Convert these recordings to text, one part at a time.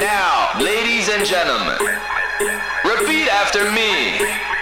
Now, ladies and gentlemen, repeat after me.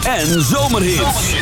Zandvoort en zomerhits.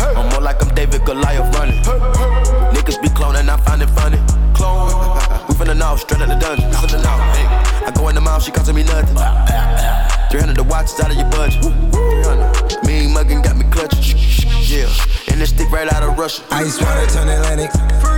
I'm more like I'm David Goliath running. Niggas be cloning, I find it funny. Clone. We finna know, straight out the dungeon. Finna know. Hey, I go in the mouth, she costing me nothing. 300 the watch is out of your budget. 300. Mean muggin' got me clutching. Yeah, and this stick right out of Russia. Ice water turn Atlantic.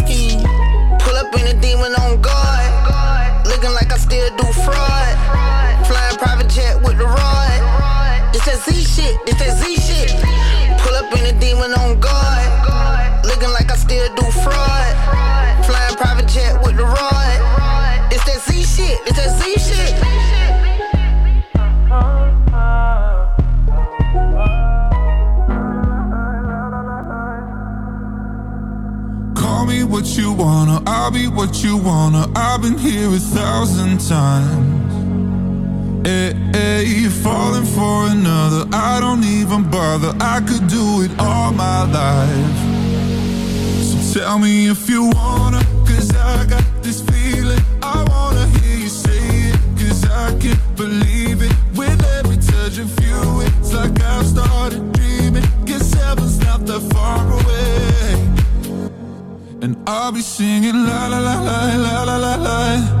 It's that Z shit, it's that Z shit. Pull up in a demon on guard. Looking like I still do fraud. Flying private jet with the rod. It's that Z shit, it's that Z shit. Call me what you wanna, I'll be what you wanna. I've been here a thousand times. Eh, eh, hey, hey, falling for another. I don't even bother. I could do it all my life. So tell me if you wanna, I got this feeling. I wanna hear you say I can't believe it. With every touch of you, it's like I started dreaming. Guess heaven's not that far away. And I'll be singing la la la la la la la.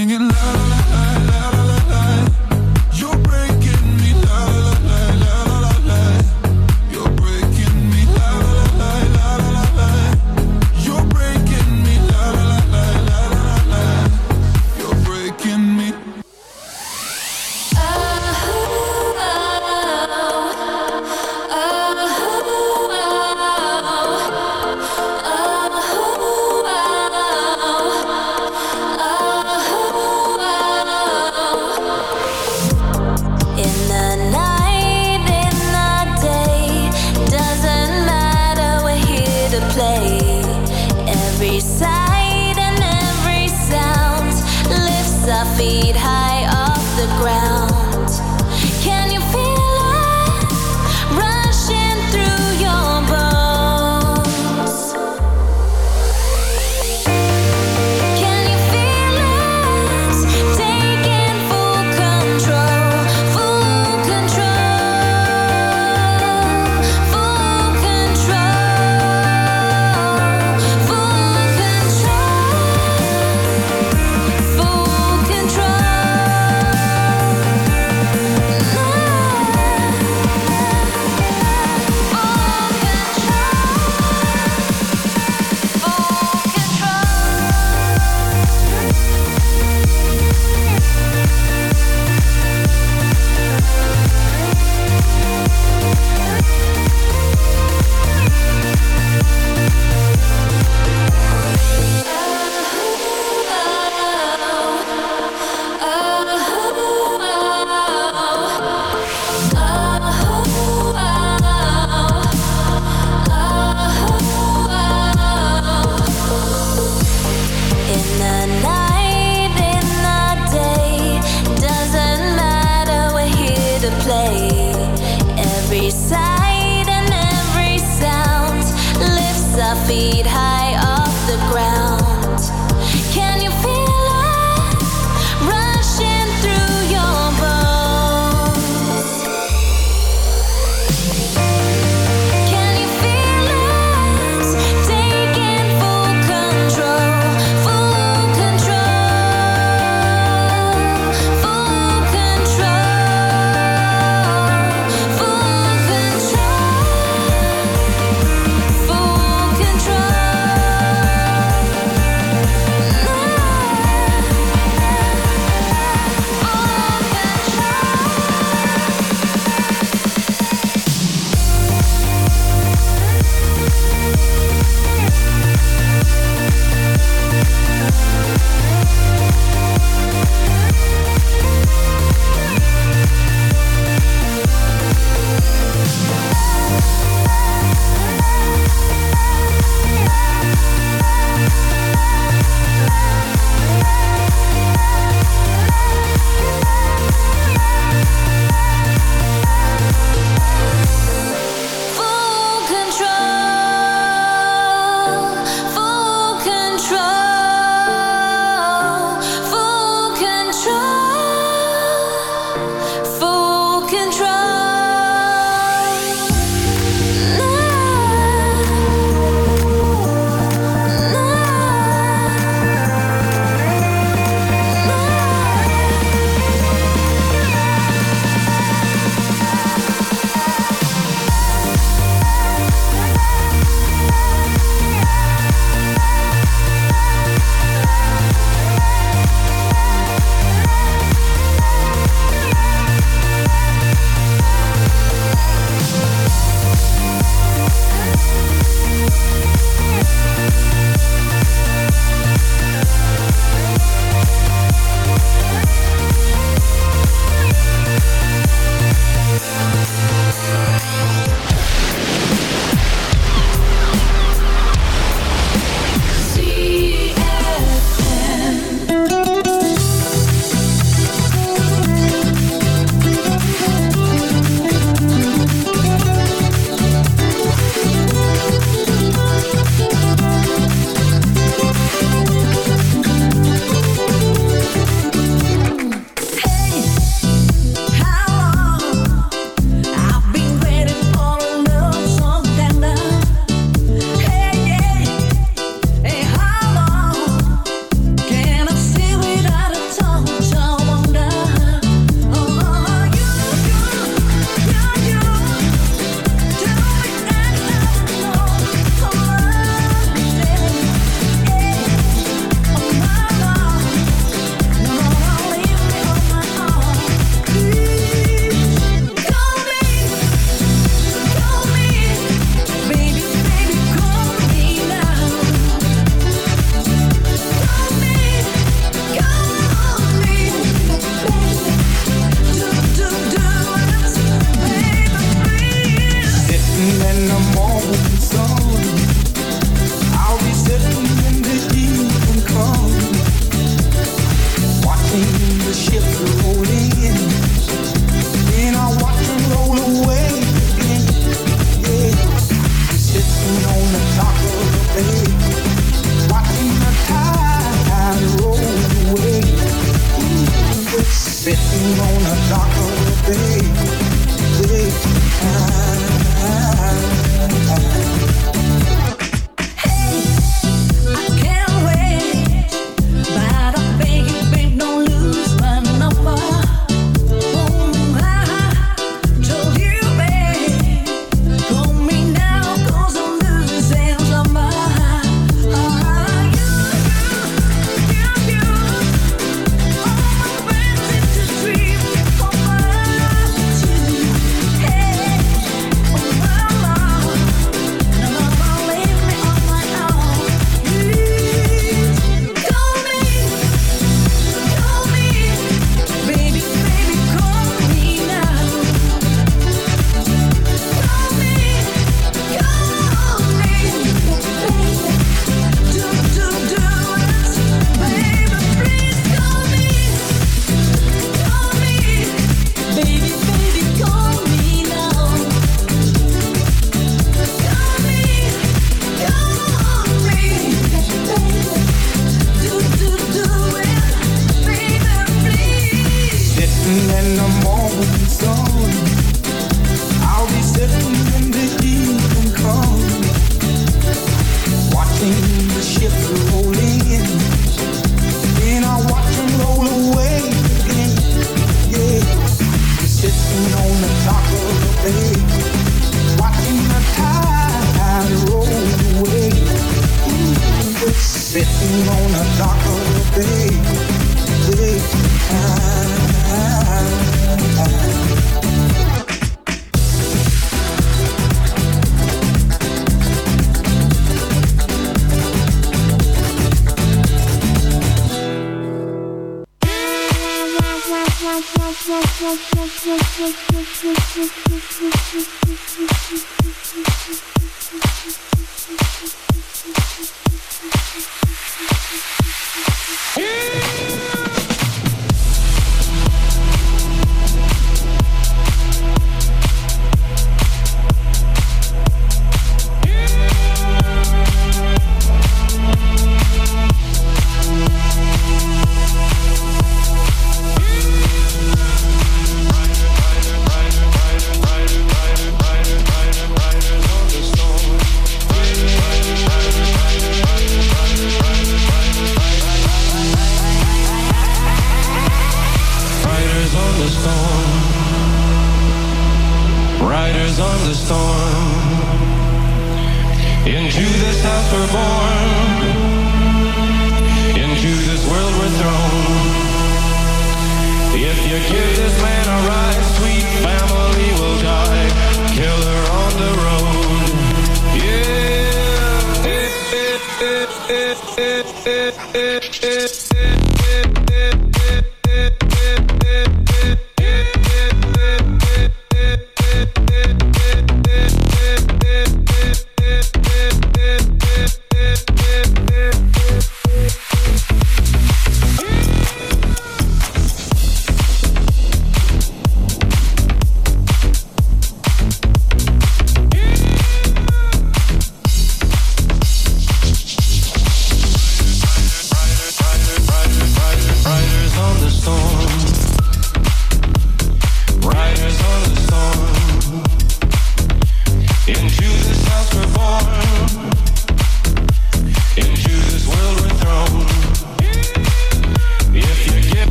singing love.